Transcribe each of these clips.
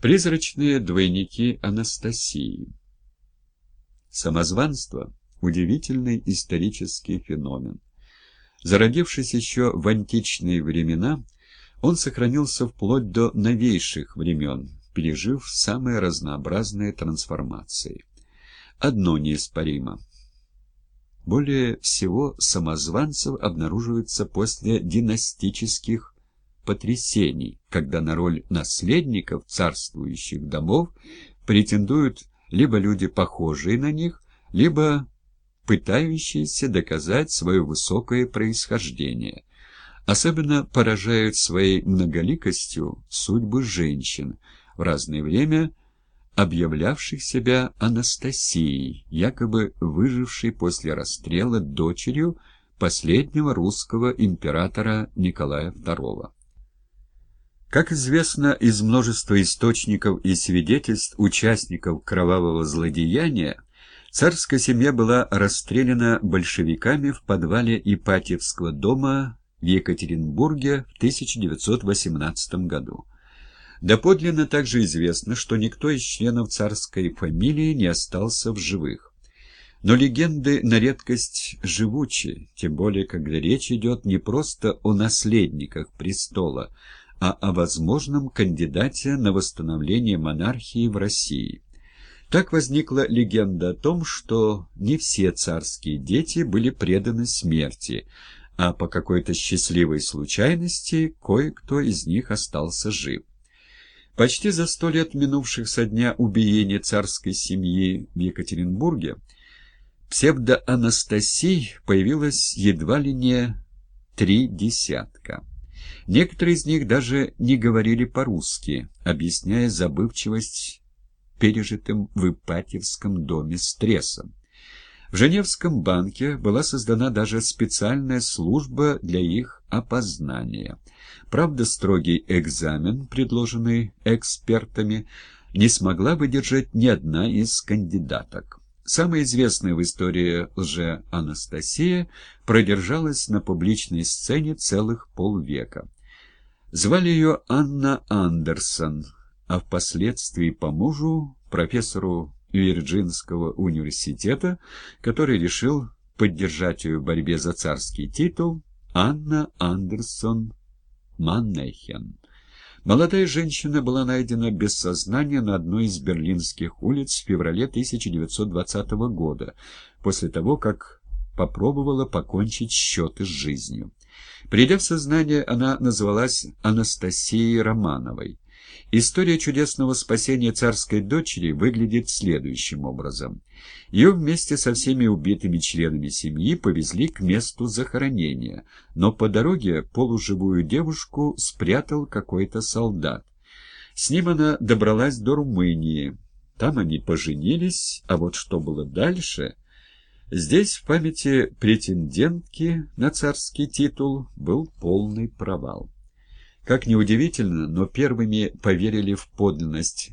Призрачные двойники Анастасии. Самозванство – удивительный исторический феномен. Зародившись еще в античные времена, он сохранился вплоть до новейших времен, пережив самые разнообразные трансформации. Одно неиспоримо. Более всего самозванцев обнаруживается после династических потрясений, когда на роль наследников царствующих домов претендуют либо люди, похожие на них, либо пытающиеся доказать свое высокое происхождение. Особенно поражают своей многоликостью судьбы женщин, в разное время объявлявших себя Анастасией, якобы выжившей после расстрела дочерью последнего русского императора Николая II. Как известно из множества источников и свидетельств участников кровавого злодеяния, царская семья была расстреляна большевиками в подвале Ипатьевского дома в Екатеринбурге в 1918 году. Доподлинно также известно, что никто из членов царской фамилии не остался в живых. Но легенды на редкость живучи, тем более, когда речь идет не просто о наследниках престола, а о возможном кандидате на восстановление монархии в России. Так возникла легенда о том, что не все царские дети были преданы смерти, а по какой-то счастливой случайности кое-кто из них остался жив. Почти за сто лет минувших со дня убиения царской семьи в Екатеринбурге псевдоанастасий появилось едва ли не три десятка. Некоторые из них даже не говорили по-русски, объясняя забывчивость пережитым в Ипатьевском доме стрессом. В Женевском банке была создана даже специальная служба для их опознания. Правда, строгий экзамен, предложенный экспертами, не смогла выдержать ни одна из кандидаток. Самая известная в истории лже-Анастасия продержалась на публичной сцене целых полвека. Звали ее Анна Андерсон, а впоследствии по мужу, профессору Вирджинского университета, который решил поддержать ее в борьбе за царский титул, Анна Андерсон Маннехен. Молодая женщина была найдена без сознания на одной из берлинских улиц в феврале 1920 года, после того, как попробовала покончить счеты с жизнью. Придя в сознание, она назвалась Анастасией Романовой. История чудесного спасения царской дочери выглядит следующим образом. Ее вместе со всеми убитыми членами семьи повезли к месту захоронения, но по дороге полуживую девушку спрятал какой-то солдат. С ним она добралась до Румынии. Там они поженились, а вот что было дальше... Здесь в памяти претендентки на царский титул был полный провал. Как ни удивительно, но первыми поверили в подлинность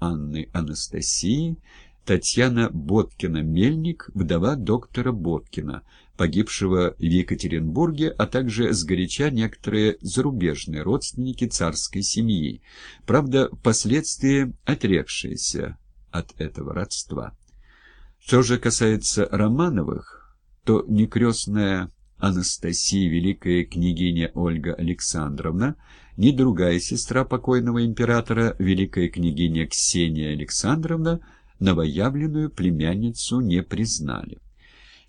Анны Анастасии Татьяна Боткина-Мельник, вдова доктора Боткина, погибшего в Екатеринбурге, а также сгоряча некоторые зарубежные родственники царской семьи, правда, впоследствии отрекшиеся от этого родства. Что же касается Романовых, то некрестная Анастасия, великая княгиня Ольга Александровна, ни другая сестра покойного императора, великая княгиня Ксения Александровна, новоявленную племянницу не признали.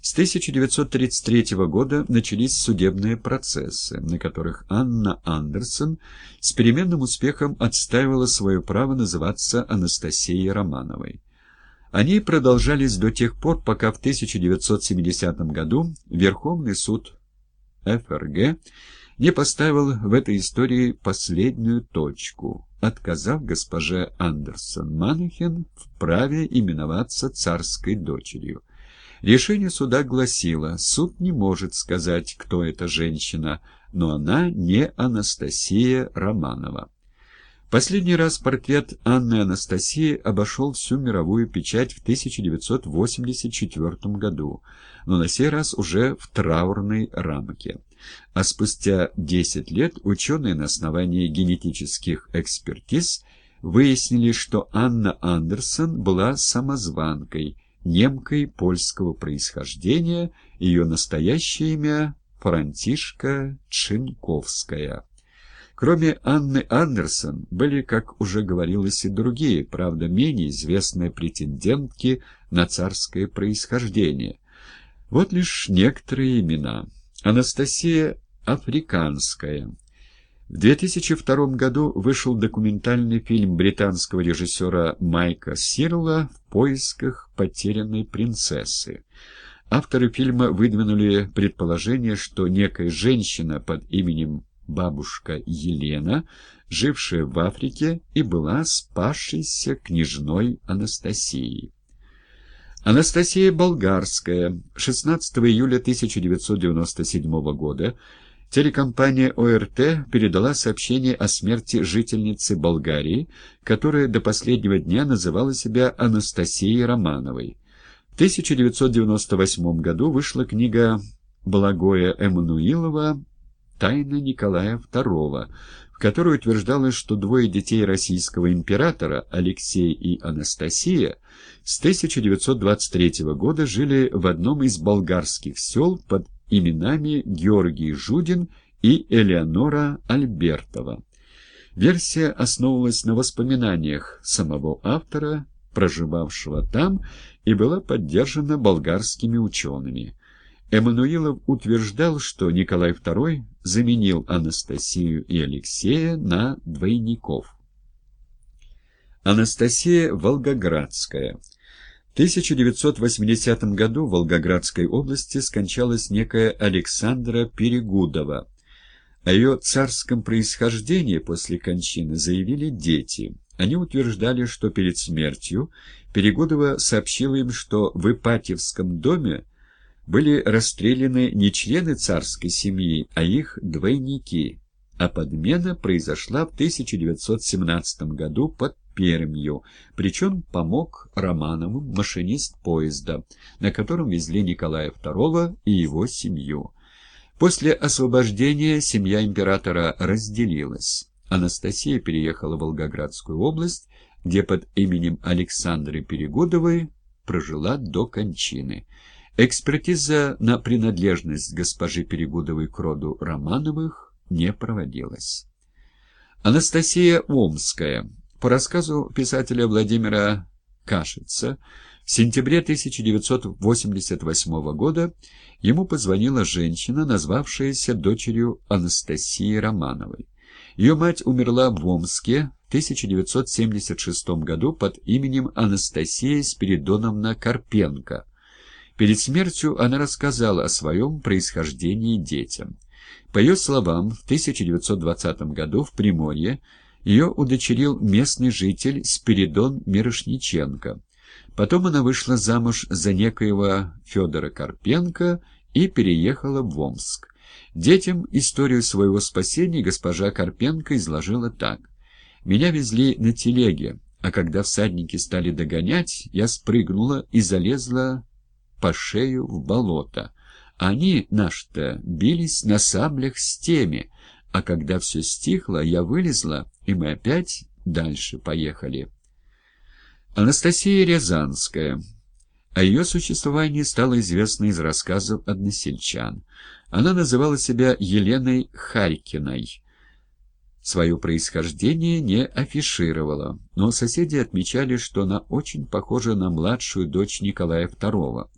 С 1933 года начались судебные процессы, на которых Анна Андерсон с переменным успехом отстаивала свое право называться Анастасией Романовой. Они продолжались до тех пор, пока в 1970 году Верховный суд ФРГ не поставил в этой истории последнюю точку, отказав госпоже Андерсон Маннехен в праве именоваться царской дочерью. Решение суда гласило, суд не может сказать, кто эта женщина, но она не Анастасия Романова. Последний раз портрет Анны Анастасии обошел всю мировую печать в 1984 году, но на сей раз уже в траурной рамке. А спустя 10 лет ученые на основании генетических экспертиз выяснили, что Анна Андерсон была самозванкой, немкой польского происхождения, ее настоящее имя — Франтишка Чинковская. Кроме Анны Андерсон, были, как уже говорилось, и другие, правда, менее известные претендентки на царское происхождение. Вот лишь некоторые имена. Анастасия Африканская. В 2002 году вышел документальный фильм британского режиссера Майка Сирла «В поисках потерянной принцессы». Авторы фильма выдвинули предположение, что некая женщина под именем бабушка Елена, жившая в Африке и была спасшейся княжной Анастасией. Анастасия Болгарская, 16 июля 1997 года, телекомпания ОРТ передала сообщение о смерти жительницы Болгарии, которая до последнего дня называла себя Анастасией Романовой. В 1998 году вышла книга Благоя Эммануилова «Тайна Николая II», в которой утверждалось, что двое детей российского императора, Алексей и Анастасия, с 1923 года жили в одном из болгарских сел под именами Георгий Жудин и Элеонора Альбертова. Версия основывалась на воспоминаниях самого автора, проживавшего там, и была поддержана болгарскими учеными. Эммануилов утверждал, что Николай II заменил Анастасию и Алексея на двойников. Анастасия Волгоградская В 1980 году в Волгоградской области скончалась некая Александра Перегудова. О ее царском происхождении после кончины заявили дети. Они утверждали, что перед смертью Перегудова сообщила им, что в Ипатьевском доме были расстреляны не члены царской семьи, а их двойники, а подмена произошла в 1917 году под Пермью, причем помог Романовым машинист поезда, на котором везли Николая II и его семью. После освобождения семья императора разделилась. Анастасия переехала в Волгоградскую область, где под именем Александры Перегудовой прожила до кончины. Экспертиза на принадлежность госпожи Перегудовой к роду Романовых не проводилась. Анастасия Омская. По рассказу писателя Владимира Кашица, в сентябре 1988 года ему позвонила женщина, назвавшаяся дочерью Анастасии Романовой. Ее мать умерла в Омске в 1976 году под именем Анастасия Спиридоновна Карпенко – Перед смертью она рассказала о своем происхождении детям. По ее словам, в 1920 году в Приморье ее удочерил местный житель Спиридон Мирошниченко. Потом она вышла замуж за некоего Федора Карпенко и переехала в Омск. Детям историю своего спасения госпожа Карпенко изложила так. «Меня везли на телеге, а когда всадники стали догонять, я спрыгнула и залезла по шею в болото. Они, наш-то, бились на саблях с теми, а когда все стихло, я вылезла, и мы опять дальше поехали. Анастасия Рязанская. О ее существовании стало известно из рассказов односельчан. Она называла себя Еленой Харькиной. Свое происхождение не афишировала, но соседи отмечали, что она очень похожа на младшую дочь Николая II.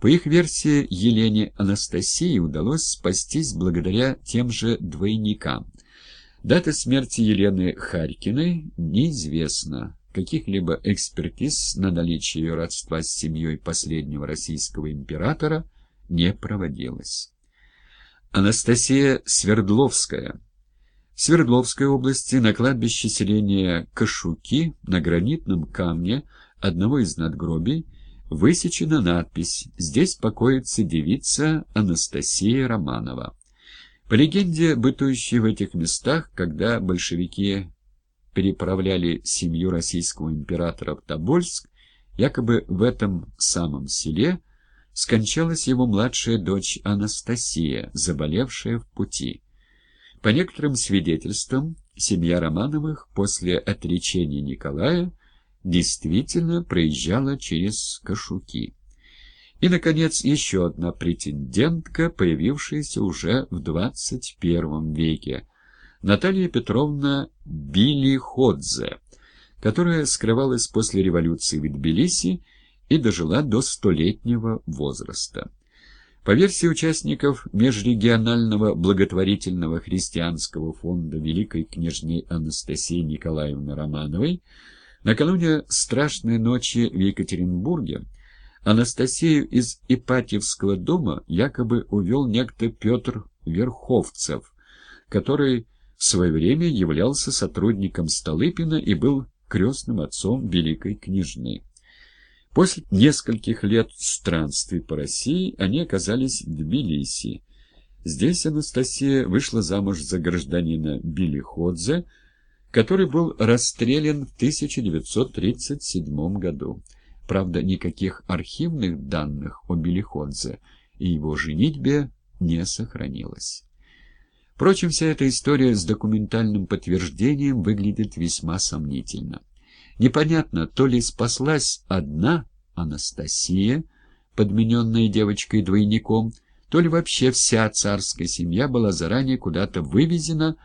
По их версии, Елене Анастасии удалось спастись благодаря тем же двойникам. Дата смерти Елены Харькиной неизвестна. Каких-либо экспертиз на наличие ее родства с семьей последнего российского императора не проводилось. Анастасия Свердловская в Свердловской области на кладбище селения Кашуки на гранитном камне одного из надгробий высечена надпись «Здесь покоится девица Анастасия Романова». По легенде, бытующей в этих местах, когда большевики переправляли семью российского императора в Тобольск, якобы в этом самом селе скончалась его младшая дочь Анастасия, заболевшая в пути. По некоторым свидетельствам, семья Романовых после отречения Николая действительно проезжала через Кашуки. И, наконец, еще одна претендентка, появившаяся уже в XXI веке, Наталья Петровна Билиходзе, которая скрывалась после революции в Тбилиси и дожила до столетнего возраста. По версии участников Межрегионального благотворительного христианского фонда Великой княжны Анастасии Николаевны Романовой, накануне страшной ночи в Екатеринбурге Анастасию из Ипатьевского дома якобы увел некто Петр Верховцев, который в свое время являлся сотрудником Столыпина и был крестным отцом Великой княжны. После нескольких лет странствий по России они оказались в Тбилиси. Здесь Анастасия вышла замуж за гражданина Билиходзе, который был расстрелян в 1937 году. Правда, никаких архивных данных о Билиходзе и его женитьбе не сохранилось. Впрочем, вся эта история с документальным подтверждением выглядит весьма сомнительно. Непонятно, то ли спаслась одна Анастасия, подмененная девочкой-двойником, то ли вообще вся царская семья была заранее куда-то вывезена,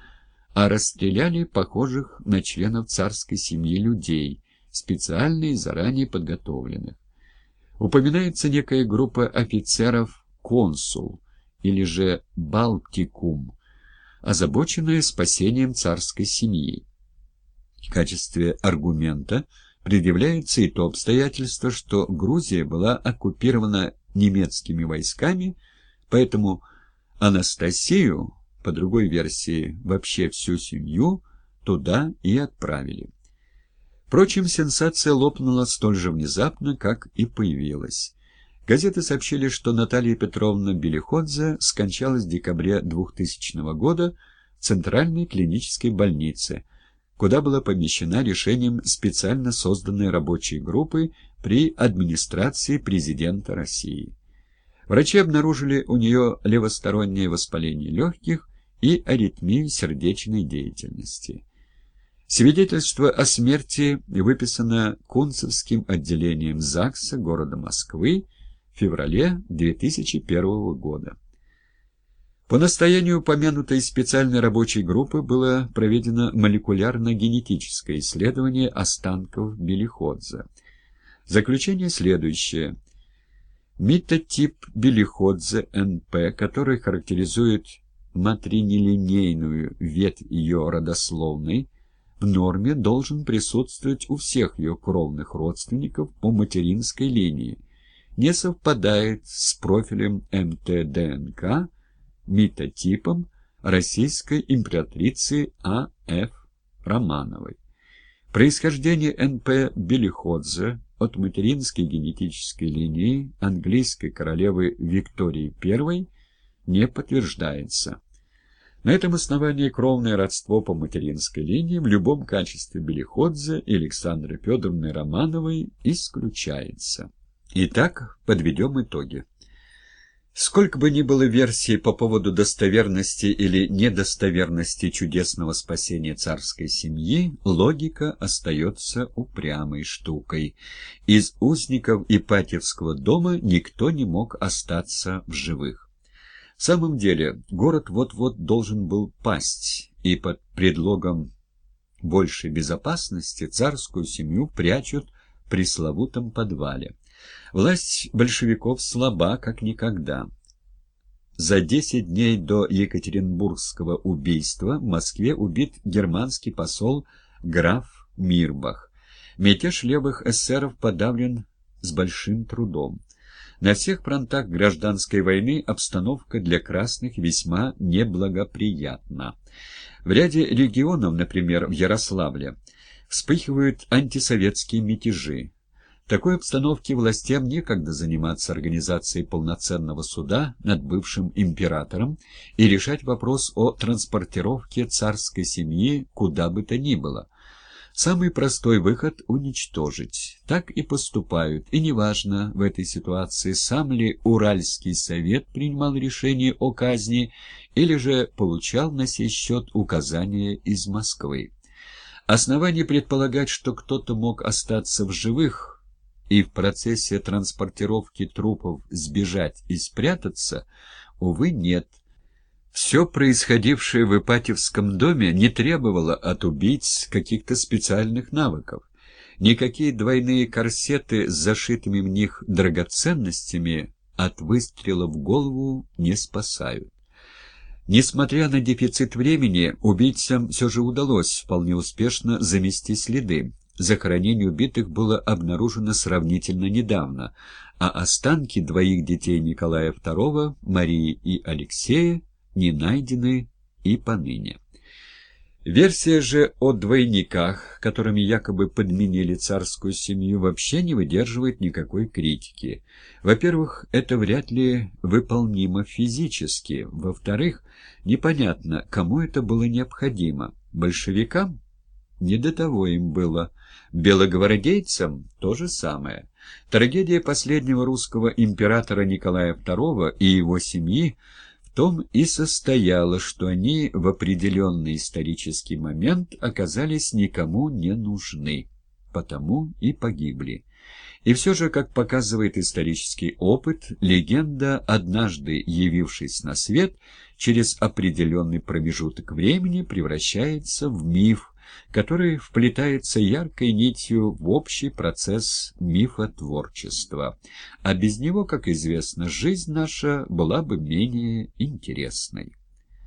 а расстреляли похожих на членов царской семьи людей, специально и заранее подготовленных. Упоминается некая группа офицеров «Консул» или же «Балтикум», озабоченная спасением царской семьи. В качестве аргумента предъявляется и то обстоятельство, что Грузия была оккупирована немецкими войсками, поэтому Анастасию, по другой версии, вообще всю семью, туда и отправили. Впрочем, сенсация лопнула столь же внезапно, как и появилась. Газеты сообщили, что Наталья Петровна Белиходзе скончалась в декабре 2000 года в Центральной клинической больнице – куда была помещена решением специально созданной рабочей группы при администрации президента России. Врачи обнаружили у нее левостороннее воспаление легких и аритмию сердечной деятельности. Свидетельство о смерти выписано Кунцевским отделением ЗАГСа города Москвы в феврале 2001 года. По настоянию упомянутой специальной рабочей группы было проведено молекулярно-генетическое исследование останков Белиходза. Заключение следующее. Митотип Белиходза НП, который характеризует матринелинейную ветвь ее родословной, в норме должен присутствовать у всех ее кровных родственников по материнской линии, не совпадает с профилем МТДНК, митотипом российской императрицы А.Ф. Романовой. Происхождение Н.П. Белиходзе от материнской генетической линии английской королевы Виктории I не подтверждается. На этом основании кровное родство по материнской линии в любом качестве Белиходзе и Александры Федоровны Романовой исключается. Итак, подведем итоги. Сколько бы ни было версий по поводу достоверности или недостоверности чудесного спасения царской семьи, логика остается упрямой штукой. Из узников Ипатьевского дома никто не мог остаться в живых. В самом деле, город вот-вот должен был пасть, и под предлогом большей безопасности царскую семью прячут в пресловутом подвале. Власть большевиков слаба, как никогда. За десять дней до Екатеринбургского убийства в Москве убит германский посол граф Мирбах. Мятеж левых эсеров подавлен с большим трудом. На всех фронтах гражданской войны обстановка для красных весьма неблагоприятна. В ряде регионов, например, в Ярославле, вспыхивают антисоветские мятежи. В такой обстановке властям некогда заниматься организацией полноценного суда над бывшим императором и решать вопрос о транспортировке царской семьи куда бы то ни было. Самый простой выход — уничтожить. Так и поступают, и неважно в этой ситуации, сам ли Уральский совет принимал решение о казни или же получал на сей счет указания из Москвы. Оснований предполагать, что кто-то мог остаться в живых и в процессе транспортировки трупов сбежать и спрятаться, увы, нет. Все происходившее в Ипатьевском доме не требовало от убийц каких-то специальных навыков. Никакие двойные корсеты с зашитыми в них драгоценностями от выстрела в голову не спасают. Несмотря на дефицит времени, убийцам все же удалось вполне успешно замести следы. Захоронение убитых было обнаружено сравнительно недавно, а останки двоих детей Николая II, Марии и Алексея, не найдены и поныне. Версия же о двойниках, которыми якобы подменили царскую семью, вообще не выдерживает никакой критики. Во-первых, это вряд ли выполнимо физически. Во-вторых, непонятно, кому это было необходимо. Большевикам? Не до того им было. Белогвардейцам то же самое. Трагедия последнего русского императора Николая II и его семьи том и состояло, что они в определенный исторический момент оказались никому не нужны, потому и погибли. И все же, как показывает исторический опыт, легенда, однажды явившись на свет, через определенный промежуток времени превращается в миф, который вплетается яркой нитью в общий процесс мифотворчества. А без него, как известно, жизнь наша была бы менее интересной.